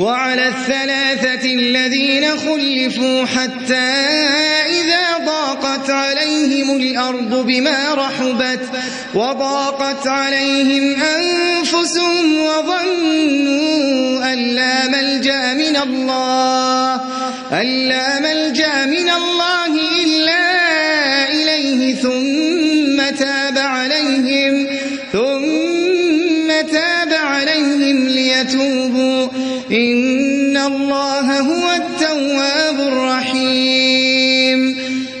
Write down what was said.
وعلى الثلاثة الذين خلفوا حتى إذا ضاقت عليهم الأرض بما رحبت وضاقت عليهم أنفسهم وظنوا أن لا ملجأ من الله أن لا ملجأ من الله إلا إليه ثم تاب عليهم ثم تاب ليتوبوا إن الله هو التواب